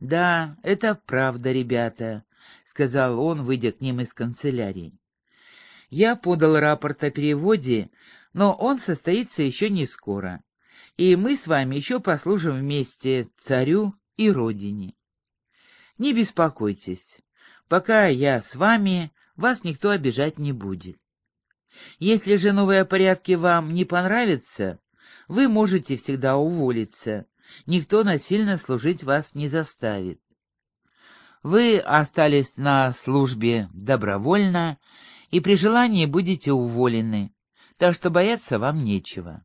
Да, это правда, ребята, сказал он, выйдя к ним из канцелярии. Я подал рапорт о переводе, но он состоится еще не скоро, и мы с вами еще послужим вместе царю и родине. Не беспокойтесь, пока я с вами, вас никто обижать не будет. Если же новые порядки вам не понравятся, вы можете всегда уволиться. Никто насильно служить вас не заставит. Вы остались на службе добровольно и при желании будете уволены, так что бояться вам нечего.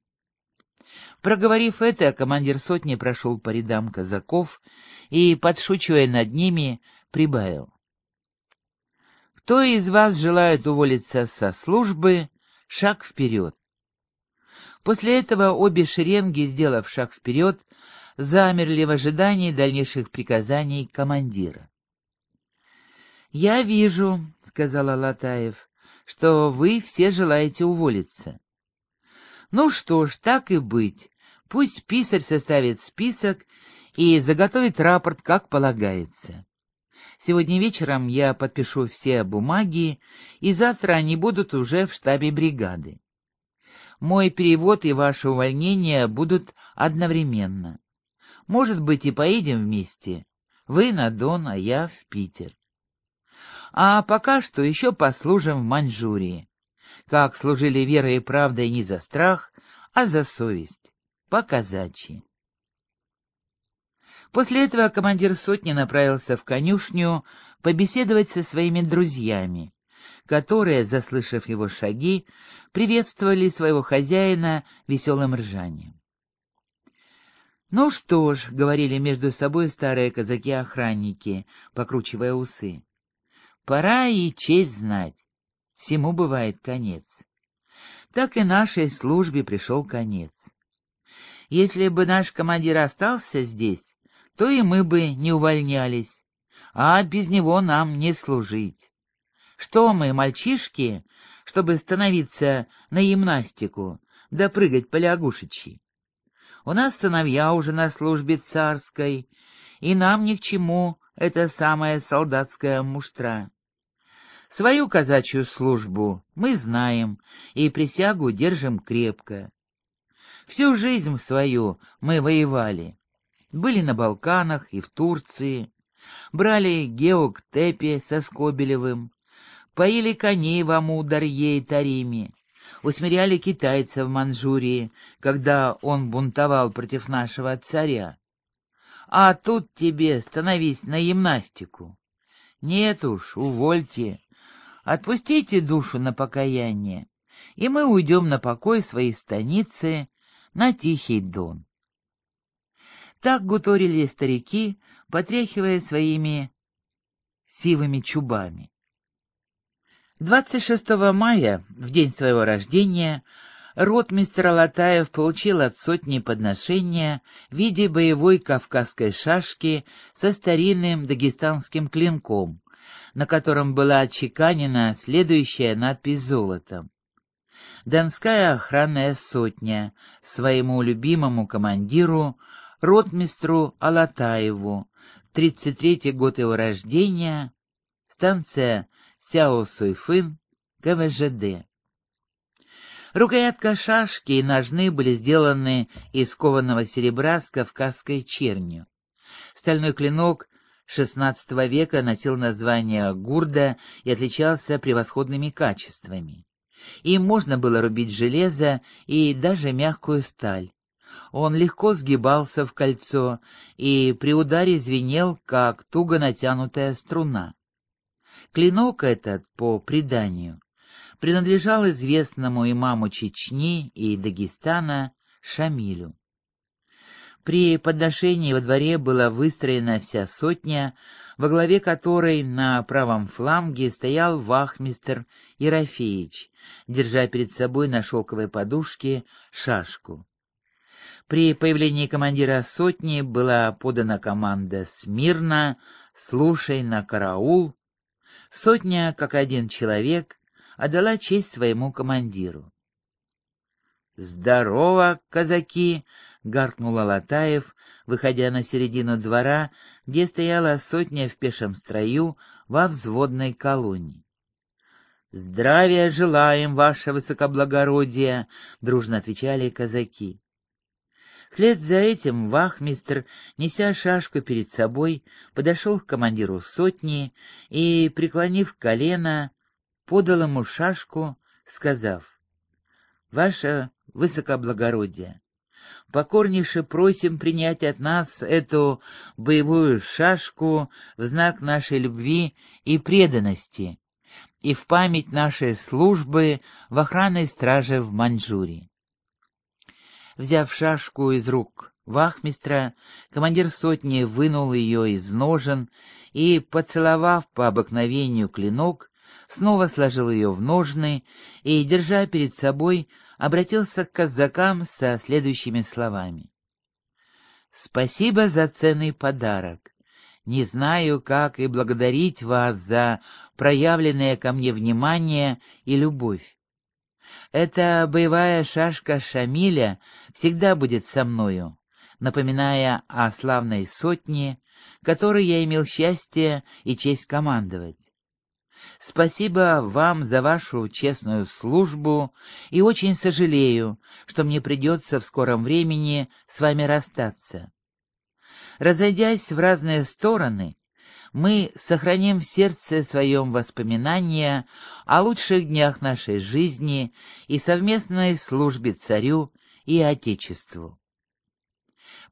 Проговорив это, командир сотни прошел по рядам казаков и, подшучивая над ними, прибавил. Кто из вас желает уволиться со службы, шаг вперед. После этого обе шеренги, сделав шаг вперед, замерли в ожидании дальнейших приказаний командира. «Я вижу», — сказал Алатаев, — «что вы все желаете уволиться». «Ну что ж, так и быть. Пусть писарь составит список и заготовит рапорт, как полагается. Сегодня вечером я подпишу все бумаги, и завтра они будут уже в штабе бригады. Мой перевод и ваше увольнение будут одновременно. Может быть, и поедем вместе. Вы на Дон, а я в Питер. А пока что еще послужим в Маньчжурии. Как служили верой и правдой не за страх, а за совесть. По-казачьи. После этого командир сотни направился в конюшню побеседовать со своими друзьями, которые, заслышав его шаги, приветствовали своего хозяина веселым ржанием. «Ну что ж», — говорили между собой старые казаки-охранники, покручивая усы, — «пора и честь знать. Всему бывает конец. Так и нашей службе пришел конец. Если бы наш командир остался здесь, то и мы бы не увольнялись, а без него нам не служить. Что мы, мальчишки, чтобы становиться на гимнастику, да прыгать по лягушечи? У нас сыновья уже на службе царской, и нам ни к чему эта самая солдатская муштра. Свою казачью службу мы знаем и присягу держим крепко. Всю жизнь свою мы воевали, были на Балканах и в Турции, брали Геоктепе со Скобелевым, поили коней в Амударье и Тариме, усмиряли китайцев в Манчжурии, когда он бунтовал против нашего царя. А тут тебе становись на гимнастику. Нет уж, увольте, отпустите душу на покаяние, и мы уйдем на покой своей станицы на Тихий Дон. Так гуторили старики, потряхивая своими сивыми чубами. 26 мая, в день своего рождения, ротмистр Алатаев получил от сотни подношения в виде боевой кавказской шашки со старинным дагестанским клинком, на котором была отчеканена следующая надпись золотом. Донская охранная сотня своему любимому командиру ротмистру Алатаеву, 33-й год его рождения, станция Сяо-Суйфын, КВЖД. Рукоятка шашки и ножны были сделаны из кованого серебра с кавказской чернью. Стальной клинок XVI века носил название гурда и отличался превосходными качествами. Им можно было рубить железо и даже мягкую сталь. Он легко сгибался в кольцо и при ударе звенел, как туго натянутая струна. Клинок этот, по преданию, принадлежал известному имаму Чечни и Дагестана Шамилю. При подношении во дворе была выстроена вся сотня, во главе которой на правом фланге стоял вахмистер Ерофеич, держа перед собой на шелковой подушке шашку. При появлении командира сотни была подана команда «Смирно», «Слушай на караул». Сотня, как один человек, отдала честь своему командиру. «Здорово, казаки!» — гаркнул Алатаев, выходя на середину двора, где стояла сотня в пешем строю во взводной колонии. «Здравия желаем, ваше высокоблагородие!» — дружно отвечали казаки. Вслед за этим вахмистр, неся шашку перед собой, подошел к командиру сотни и, преклонив колено, подал ему шашку, сказав, «Ваше высокоблагородие, покорнейше просим принять от нас эту боевую шашку в знак нашей любви и преданности, и в память нашей службы в охранной страже в Маньчжурии. Взяв шашку из рук вахмистра, командир сотни вынул ее из ножен и, поцеловав по обыкновению клинок, снова сложил ее в ножны и, держа перед собой, обратился к казакам со следующими словами. «Спасибо за ценный подарок. Не знаю, как и благодарить вас за проявленное ко мне внимание и любовь. Эта боевая шашка Шамиля всегда будет со мною, напоминая о славной сотне, которой я имел счастье и честь командовать. Спасибо вам за вашу честную службу и очень сожалею, что мне придется в скором времени с вами расстаться. Разойдясь в разные стороны, мы сохраним в сердце своем воспоминания о лучших днях нашей жизни и совместной службе царю и Отечеству.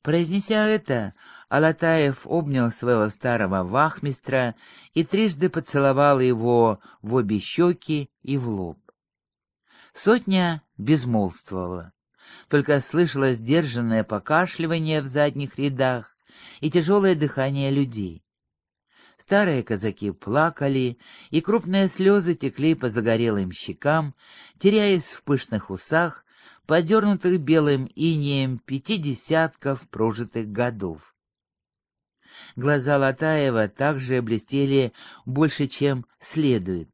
Произнеся это, Алатаев обнял своего старого вахмистра и трижды поцеловал его в обе щеки и в лоб. Сотня безмолвствовала, только слышалось сдержанное покашливание в задних рядах и тяжелое дыхание людей. Старые казаки плакали, и крупные слезы текли по загорелым щекам, теряясь в пышных усах, подернутых белым инеем пяти десятков прожитых годов. Глаза Латаева также блестели больше, чем следует,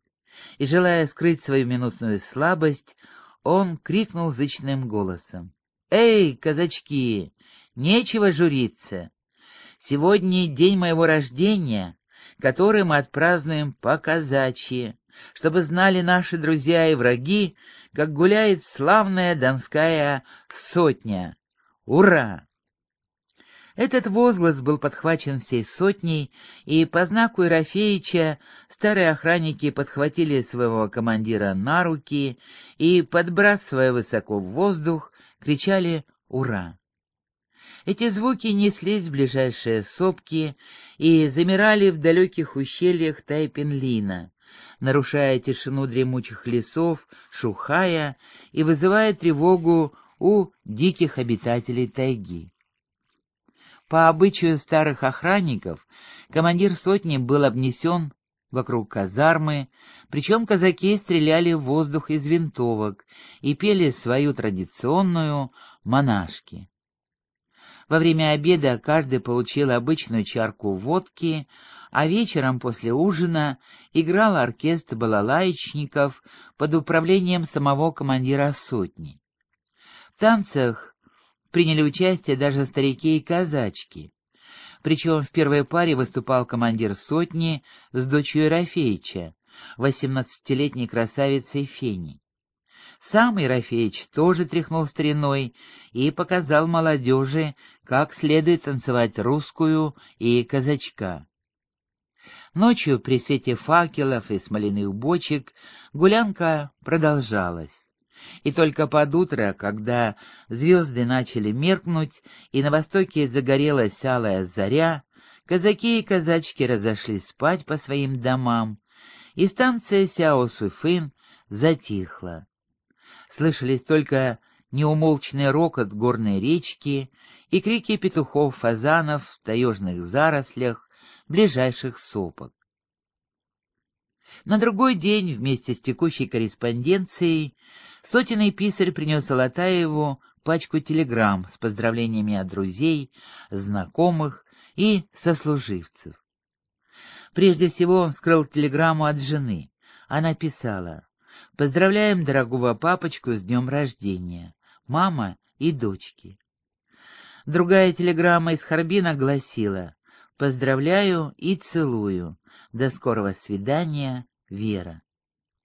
и, желая скрыть свою минутную слабость, он крикнул зычным голосом. «Эй, казачки, нечего журиться! Сегодня день моего рождения, который мы отпразднуем по-казачьи, чтобы знали наши друзья и враги, как гуляет славная донская сотня. Ура! Этот возглас был подхвачен всей сотней, и по знаку Ерофеича старые охранники подхватили своего командира на руки и, подбрасывая высоко в воздух, кричали «Ура!». Эти звуки неслись в ближайшие сопки и замирали в далеких ущельях Тайпенлина, нарушая тишину дремучих лесов, шухая и вызывая тревогу у диких обитателей тайги. По обычаю старых охранников, командир сотни был обнесен вокруг казармы, причем казаки стреляли в воздух из винтовок и пели свою традиционную «монашки». Во время обеда каждый получил обычную чарку водки, а вечером после ужина играл оркестр балалаечников под управлением самого командира сотни. В танцах приняли участие даже старики и казачки. Причем в первой паре выступал командир сотни с дочерью Рафеича, восемнадцатилетней красавицей Феней. Сам Ерофеич тоже тряхнул стариной и показал молодежи, как следует танцевать русскую и казачка. Ночью при свете факелов и смоляных бочек гулянка продолжалась. И только под утро, когда звезды начали меркнуть и на востоке загорелась алая заря, казаки и казачки разошлись спать по своим домам, и станция Сяо-Суфын затихла слышались только неумолчный рокот горной речки и крики петухов-фазанов в таежных зарослях ближайших сопок. На другой день вместе с текущей корреспонденцией сотенный писарь принес Алатаеву пачку телеграмм с поздравлениями от друзей, знакомых и сослуживцев. Прежде всего он скрыл телеграмму от жены. Она писала Поздравляем дорогого папочку с днем рождения. мама и дочки. Другая телеграмма из Харбина гласила «Поздравляю и целую. До скорого свидания, Вера».